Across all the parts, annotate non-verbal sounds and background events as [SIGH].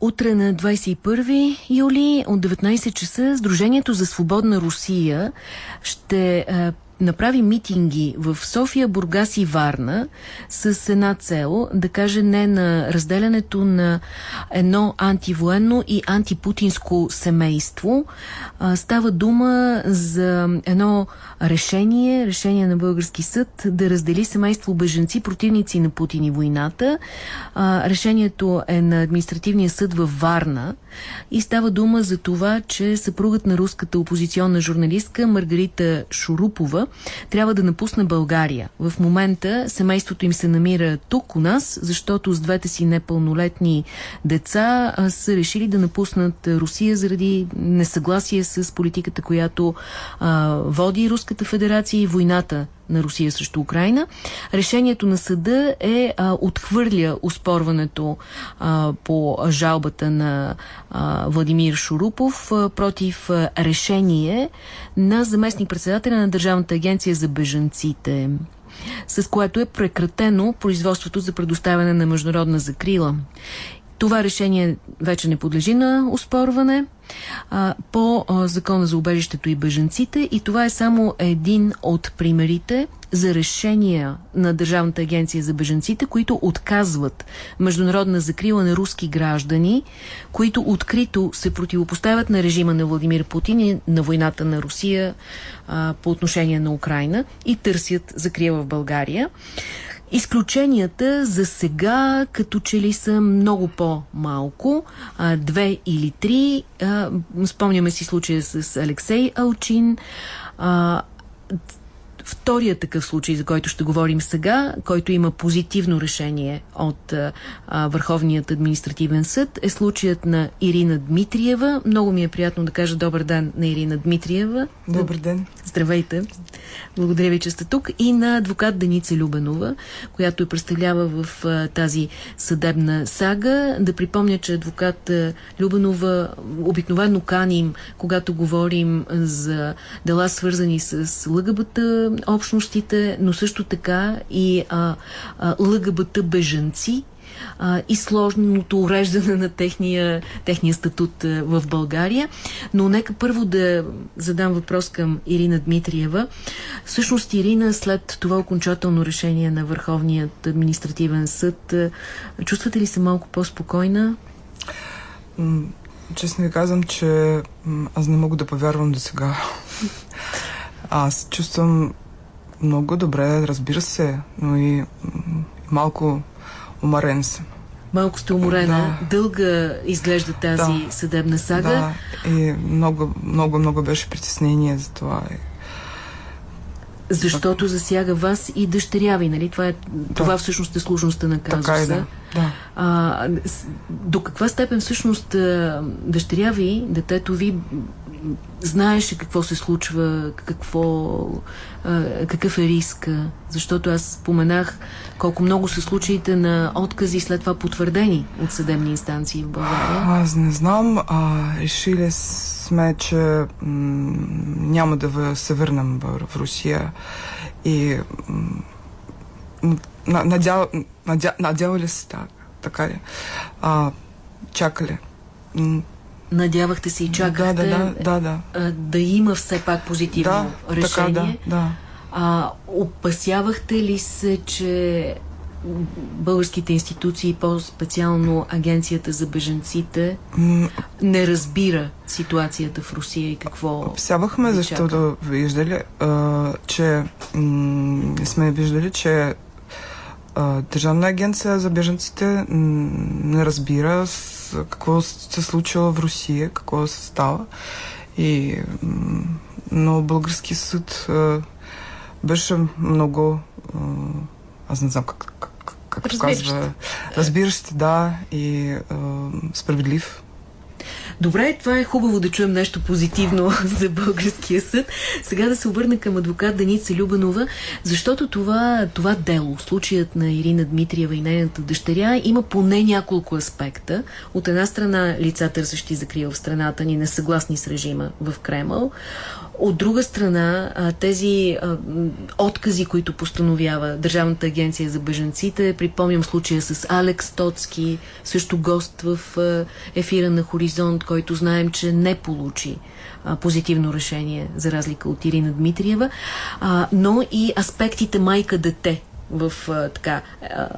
Утре на 21 юли от 19 часа Сдружението за свободна Русия ще е, направи митинги в София, Бургас и Варна с една цел да каже не на разделянето на едно антивоенно и антипутинско семейство. А, става дума за едно решение, решение на български съд да раздели семейство беженци, противници на Путин и войната. А, решението е на административния съд във Варна и става дума за това, че съпругът на руската опозиционна журналистка Маргарита Шурупова трябва да напусне България. В момента семейството им се намира тук у нас, защото с двете си непълнолетни деца са решили да напуснат Русия заради несъгласие с политиката, която а, води Руската федерация и войната на Русия срещу Украина. Решението на съда е а, отхвърля успорването а, по жалбата на а, Владимир Шурупов а, против решение на заместник-председателя на Държавната агенция за бежанците с което е прекратено производството за предоставяне на международна закрила. Това решение вече не подлежи на успорване а, по а, закона за убежището и беженците и това е само един от примерите за решения на Държавната агенция за беженците, които отказват международна закрила на руски граждани, които открито се противопоставят на режима на Владимир Путин и на войната на Русия а, по отношение на Украина и търсят закрила в България. Изключенията за сега като че ли са много по-малко, две или три. Спомняме си случая с Алексей Алчин. Втория такъв случай, за който ще говорим сега, който има позитивно решение от а, Върховният административен съд, е случаят на Ирина Дмитриева. Много ми е приятно да кажа добър ден на Ирина Дмитриева. Добър ден. Здравейте. Благодаря ви, че сте тук. И на адвокат Деница Любенова, която я представлява в а, тази съдебна сага. Да припомня, че адвокат а, Любенова обикновено каним, когато говорим за дела свързани с ЛГБТ общностите, но също така и а, а, ЛГБТ бежанци а, и сложното уреждане на техния, техния статут а, в България. Но нека първо да задам въпрос към Ирина Дмитриева. Всъщност, Ирина, след това окончателно решение на Върховният административен съд, а, чувствате ли се малко по-спокойна? Честно ви казвам, че аз не мога да повярвам до сега. [LAUGHS] Аз чувствам много добре, разбира се, но и малко уморен съм. Малко сте уморена. Да. Дълга изглежда тази да. съдебна сага. Да, и много, много, много беше притеснение за това. Защото засяга вас и дъщеря ви, нали? Това, е, да. това всъщност е сложността на казуса. Така е, да. да. А, до каква степен всъщност дъщеря ви, детето ви, знаеше какво се случва, какво, какъв е риска. Защото аз споменах колко много са случаите на откази след това потвърдени от съдебни инстанции в България. Аз не знам. А, решили сме, че няма да се върнем в, Русия. И надял, надя, надявали се так, така. А, чакали. Надявахте се и чакахте да, да, да, да, да. да има все пак позитивно да, решение. Така, да, да. А, опасявахте ли се, че българските институции, по-специално Агенцията за беженците, не разбира ситуацията в Русия и какво Опасявахме, защото виждали, а, че сме виждали, че а, Държавна агенция за беженците не разбира с какво се случва в Русия, какво се става. И, но български съд а, беше много а, аз не знам как, как, как казва. Разбиращ, да, и а, справедлив. Добре, това е хубаво да чуем нещо позитивно [LAUGHS] за българския съд. Сега да се обърна към адвокат Даница Любанова, защото това, това дело, случаят на Ирина Дмитриева и нейната дъщеря, има поне няколко аспекта. От една страна лица, търсещи закрива в страната ни, несъгласни с режима в Кремъл. От друга страна, тези откази, които постановява Държавната агенция за беженците, припомням случая с Алекс Тоцки, също гост в ефира на Хоризонт, който знаем, че не получи позитивно решение, за разлика от Ирина Дмитриева, но и аспектите майка-дете в а, така а,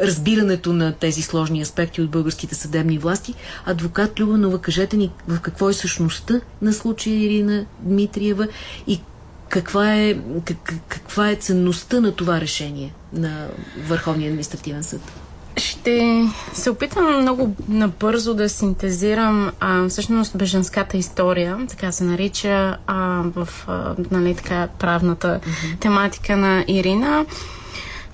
разбирането на тези сложни аспекти от българските съдебни власти. Адвокат Любанова, кажете ни в какво е същността на случая Ирина Дмитриева и каква е, как, каква е ценността на това решение на Върховния административен съд? Ще се опитам много набързо да синтезирам а, всъщност беженската история, така се нарича а, в а, нали, така, правната mm-hmm. тематика на Ирина.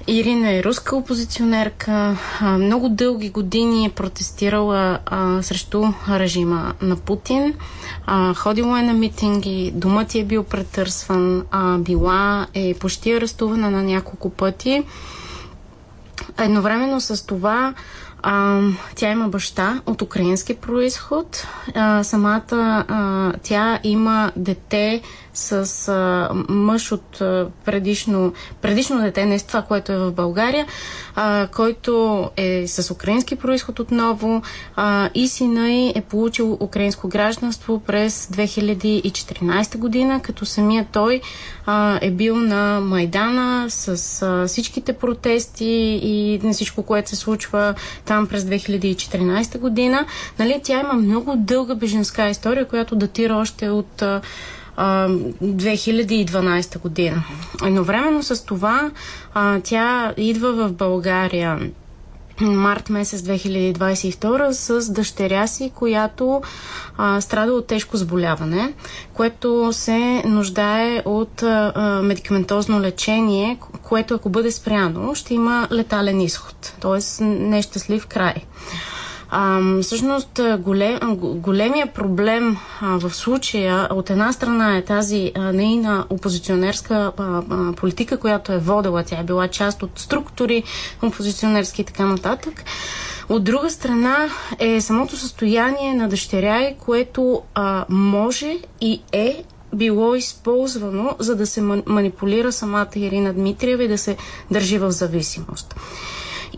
Ирина е руска опозиционерка. Много дълги години е протестирала а, срещу режима на Путин. А, ходила е на митинги, домът е бил претърсван, а, била е почти арестувана на няколко пъти. Едновременно с това а, тя има баща от украински происход. А, самата а, тя има дете с а, мъж от а, предишно, предишно дете, не с това, което е в България, а, който е с украински происход отново а, и сина й е получил украинско гражданство през 2014 година, като самия той а, е бил на Майдана с а, всичките протести и на всичко, което се случва там през 2014 година. Нали, тя има много дълга беженска история, която датира още от 2012 година. Едновременно с това тя идва в България март месец 2022 с дъщеря си, която а, страда от тежко заболяване, което се нуждае от а, медикаментозно лечение, което ако бъде спряно, ще има летален изход, т.е. нещастлив край. Всъщност голем, големия проблем в случая от една страна е тази нейна опозиционерска политика, която е водила. Тя е била част от структури опозиционерски и така нататък. От друга страна е самото състояние на дъщеря и което може и е било използвано, за да се манипулира самата Ирина Дмитриева и да се държи в зависимост.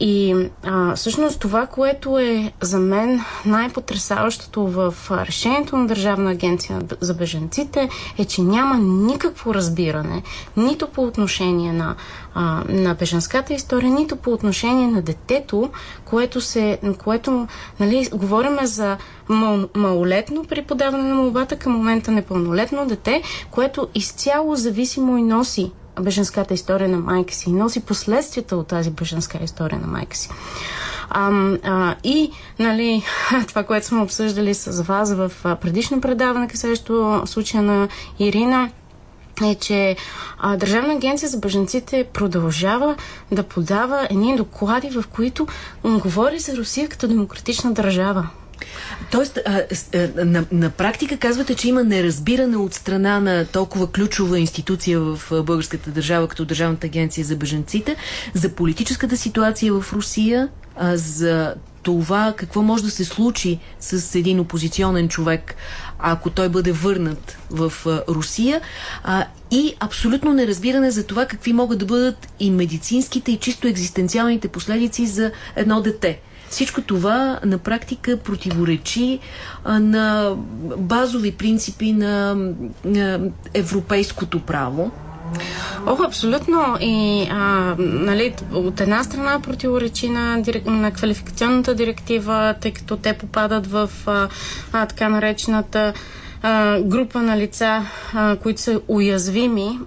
И а, всъщност това, което е за мен най-потрясаващото в решението на Държавна агенция за беженците е, че няма никакво разбиране нито по отношение на, а, на беженската история, нито по отношение на детето, което се, което, нали, говориме за мал, малолетно при подаване на молбата към момента непълнолетно дете, което изцяло зависимо и носи беженската история на майка си и носи последствията от тази беженска история на майка си. А, а, и, нали, [LAUGHS] това, което сме обсъждали с вас в предишно предаване, касащо случая на Ирина, е, че а, Държавна агенция за беженците продължава да подава едни доклади, в които говори за Русия като демократична държава. Тоест, а, а, на, на практика казвате, че има неразбиране от страна на толкова ключова институция в българската държава, като Държавната агенция за беженците, за политическата ситуация в Русия, а, за това какво може да се случи с един опозиционен човек, ако той бъде върнат в Русия а, и абсолютно неразбиране за това какви могат да бъдат и медицинските и чисто екзистенциалните последици за едно дете. Всичко това на практика противоречи а, на базови принципи на, на европейското право. Ох, абсолютно. И а, нали, от една страна противоречи на, на квалификационната директива, тъй като те попадат в а, а, така наречената група на лица, които са уязвими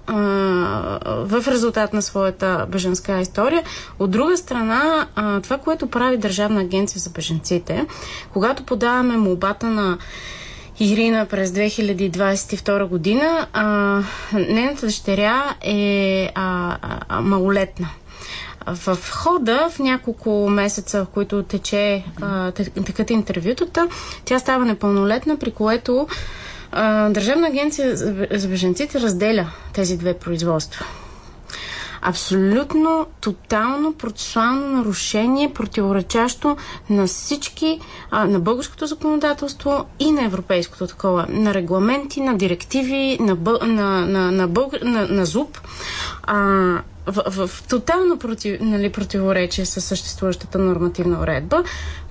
в резултат на своята беженска история. От друга страна, това, което прави Държавна агенция за беженците, когато подаваме молбата на Ирина през 2022 година, а, нейната дъщеря е малолетна. В хода, в няколко месеца, в които тече, а, текат интервютата, тя става непълнолетна, при което а, Държавна агенция за беженците разделя тези две производства. абсолютно, тотално процесуално нарушение, противоречащо на всички, а, на българското законодателство и на европейското такова, на регламенти, на директиви, на, бъл, на, на, на, на, на ЗУП. А, в, в, тотално против, нали, противоречие с съществуващата нормативна уредба,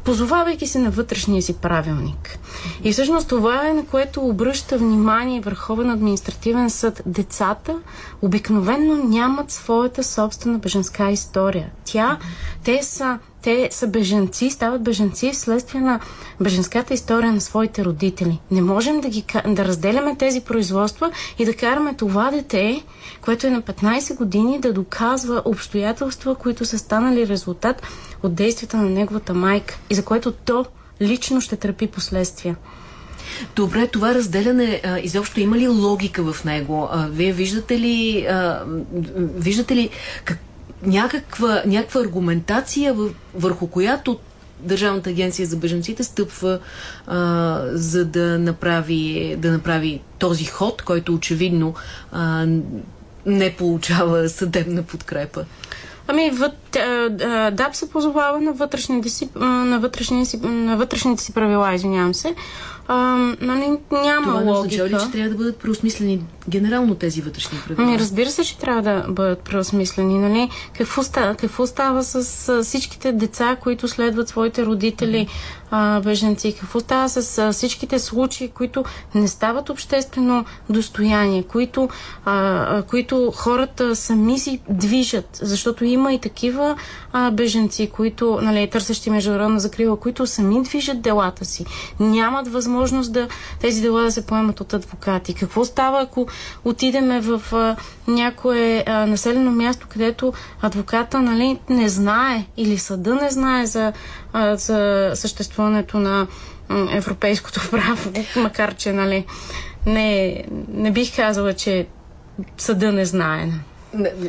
позовавайки се на вътрешния си правилник. И всъщност това е на което обръща внимание Върховен административен съд. Децата обикновенно нямат своята собствена беженска история. Тя, те са те са бежанци, стават бежанци вследствие на беженската история на своите родители. Не можем да, ги, да разделяме тези производства и да караме това дете, което е на 15 години, да доказва обстоятелства, които са станали резултат от действията на неговата майка и за което то лично ще търпи последствия. Добре, това разделяне а, изобщо има ли логика в него? А, вие виждате ли, а, виждате ли как, някаква, някаква аргументация, върху която Държавната агенция за беженците стъпва а, за да направи, да направи този ход, който очевидно а, не получава съдебна подкрепа. Ами, въд, ДАП се позовава на вътрешните си, на вътрешните си, на вътрешните си правила, извинявам се. А, нали, няма Това логика. означава ли, че трябва да бъдат преосмислени генерално тези вътрешни правила? Ами, разбира се, че трябва да бъдат преосмислени. Нали? Какво, става, какво става с, с всичките деца, които следват своите родители а, беженци? Какво става с а, всичките случаи, които не стават обществено достояние, които, а, а, които хората сами си движат? Защото има и такива а, беженци, които, нали, търсещи международна закрила, които сами движат делата си. Нямат възможност да тези дела да се поемат от адвокати. Какво става, ако отидеме в а, някое а, населено място, където адвоката нали, не знае или съда не знае за, а, за съществуването на европейското [LAUGHS] право, макар че нали, не, не бих казала, че съда не знае.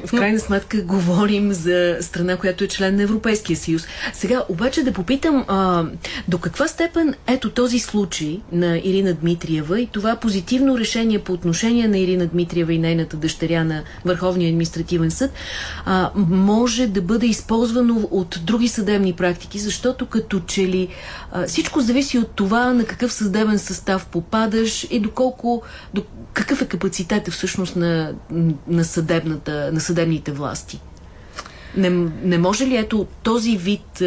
В крайна сметка говорим за страна, която е член на Европейския съюз. Сега обаче да попитам а, до каква степен ето този случай на Ирина Дмитриева и това позитивно решение по отношение на Ирина Дмитриева и нейната дъщеря на Върховния административен съд а, може да бъде използвано от други съдебни практики, защото като че ли а, всичко зависи от това на какъв съдебен състав попадаш и доколко, до, какъв е капацитета всъщност на, на съдебната съдебната, на съдебните власти. Не, не може ли ето този вид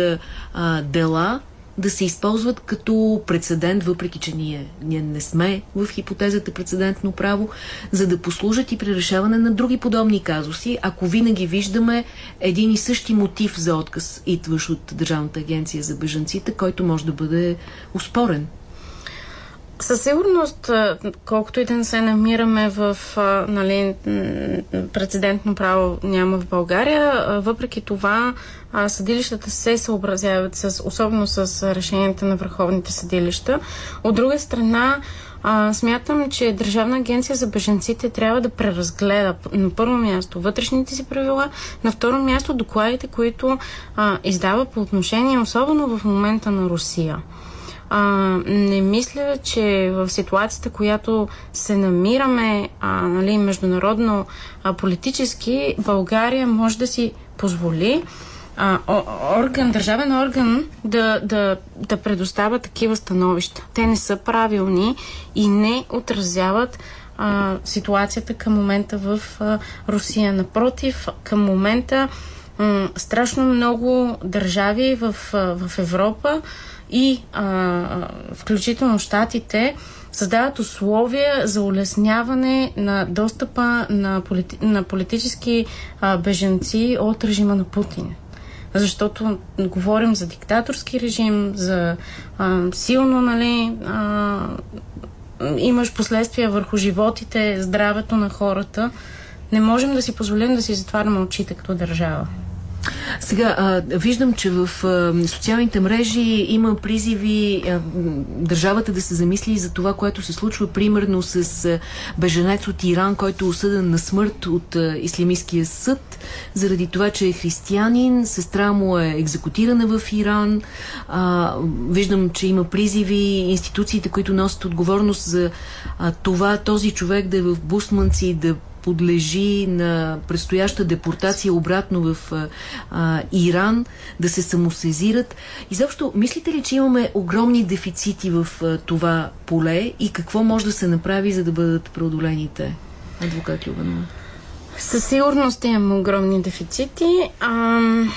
а, дела да се използват като прецедент, въпреки че ние, ние не сме в хипотезата прецедентно право, за да послужат и при решаване на други подобни казуси, ако винаги виждаме един и същи мотив за отказ, идващ от Държавната агенция за бежанците, който може да бъде успорен. Със сигурност, колкото и да не се намираме в нали, прецедентно право няма в България, въпреки това съдилищата се съобразяват с, особено с решенията на върховните съдилища. От друга страна, смятам, че Държавна агенция за беженците трябва да преразгледа на първо място вътрешните си правила, на второ място докладите, които издава по отношение, особено в момента на Русия. А, не мисля, че в ситуацията, която се намираме а, нали, международно а, политически, България може да си позволи а, орган, държавен орган да, да, да предоставя такива становища. Те не са правилни и не отразяват а, ситуацията към момента в а, Русия. Напротив, към момента м- страшно много държави в, а, в Европа и а, включително щатите създават условия за улесняване на достъпа на, полити... на политически а, беженци от режима на Путин. Защото говорим за диктаторски режим, за а, силно, нали, а, имаш последствия върху животите, здравето на хората. Не можем да си позволим да си затваряме очите като държава. Сега, а, виждам, че в а, социалните мрежи има призиви а, държавата да се замисли за това, което се случва примерно с а, беженец от Иран, който е осъден на смърт от а, Ислямистския съд, заради това, че е християнин, сестра му е екзекутирана в Иран. А, виждам, че има призиви институциите, които носят отговорност за а, това този човек да е в Бусманци, да подлежи на предстояща депортация обратно в а, Иран, да се самосезират. Изобщо, мислите ли, че имаме огромни дефицити в а, това поле и какво може да се направи, за да бъдат преодолените? Адвокат Любанова. Със сигурност имаме огромни дефицити. Ам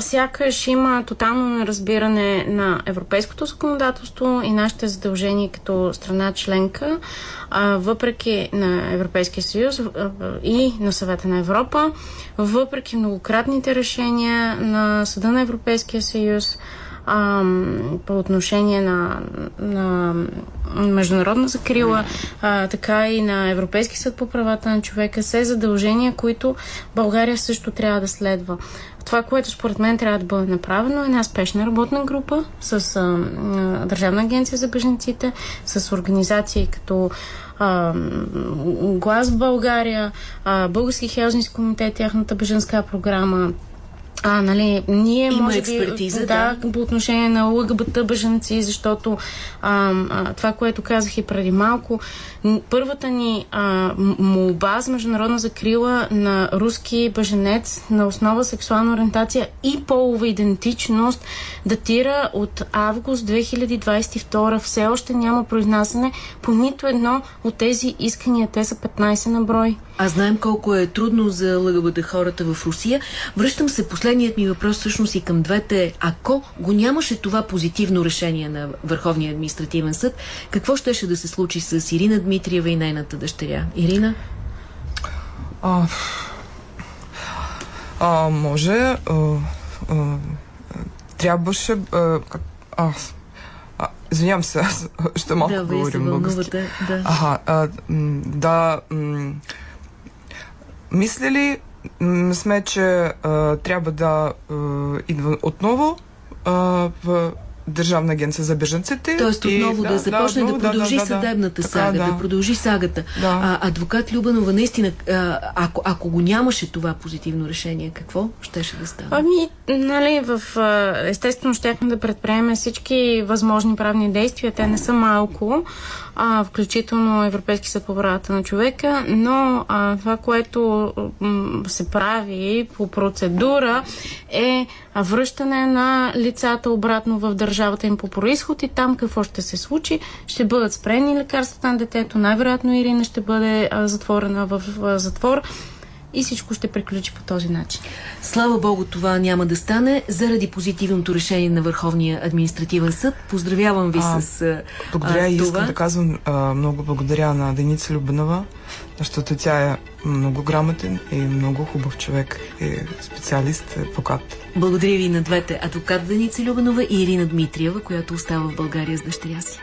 сякаш има тотално неразбиране на европейското законодателство и нашите задължения като страна членка, въпреки на Европейския съюз и на съвета на Европа, въпреки многократните решения на Съда на Европейския съюз, а, по отношение на, на международна закрила, а, така и на Европейски съд по правата на човека, все задължения, които България също трябва да следва. Това, което според мен трябва да бъде направено е една спешна работна група с а, Държавна агенция за беженците, с организации като а, Глас България, а, Български хелзнински комитет, тяхната беженска програма, а, нали, ние Има може експертиза, би, да, да, по отношение на ЛГБТ бъженци, защото а, а, това, което казах и преди малко, първата ни а, молба за международна закрила на руски бъженец на основа сексуална ориентация и полова идентичност датира от август 2022. Все още няма произнасяне по нито едно от тези искания. Те са 15 на брой. А знаем колко е трудно за ЛГБТ хората в Русия. Връщам се последният ми въпрос всъщност и към двете. Ако го нямаше това позитивно решение на Върховния административен съд, какво щеше да се случи с Ирина Дмитриева и нейната дъщеря? Ирина? А, а, може. А, а, трябваше. А, а, а, извинявам се, аз ще малко да, говорим български. Да. Ага, а, да. Мисля ли сме, че а, трябва да а, идва отново а, в Държавна агенция за беженците. Тоест отново и, да, да започне да, да продължи да, да, съдебната да, сага, така, да. да продължи сагата. Да. А, адвокат Любанова, наистина, а, ако, ако го нямаше това позитивно решение, какво щеше да стане? Ами, нали, в, естествено, щяхме да предприемем всички възможни правни действия. Те не са малко, а, включително Европейски съд по правата на човека, но а, това, което м- се прави по процедура е връщане на лицата обратно в държавата им по происход и там какво ще се случи. Ще бъдат спрени лекарствата на детето, най-вероятно Ирина ще бъде а, затворена в а, затвор и всичко ще приключи по този начин. Слава Богу, това няма да стане заради позитивното решение на Върховния административен съд. Поздравявам ви а, с Благодаря и искам да казвам а, много благодаря на Деница Любенова, защото тя е много грамотен и много хубав човек и специалист, адвокат. Благодаря ви на двете адвокат Деница Любенова и Ирина Дмитриева, която остава в България с дъщеря си.